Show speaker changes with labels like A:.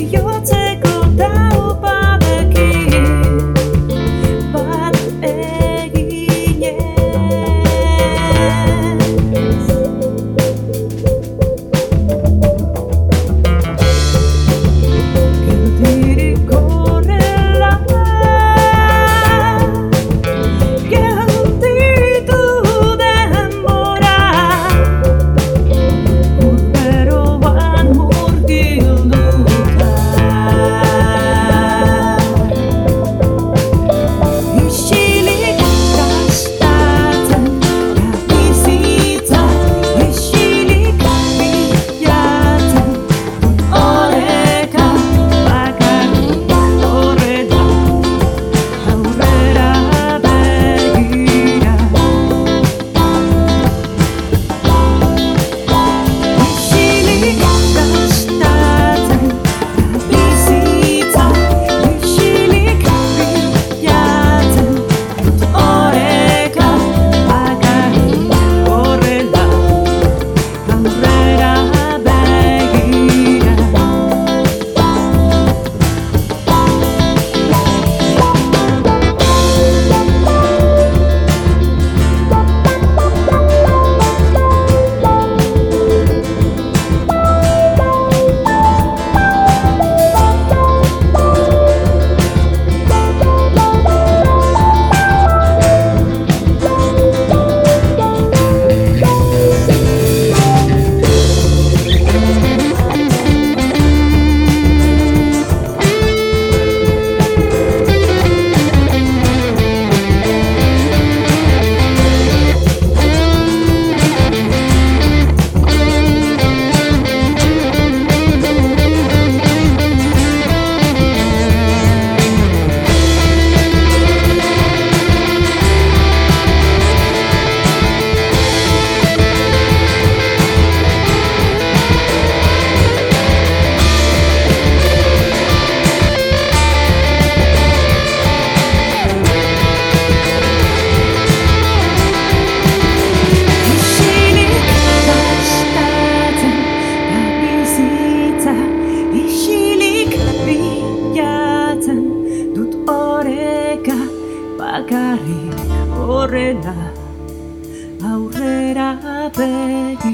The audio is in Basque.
A: your bakarrik horrela aurrera begi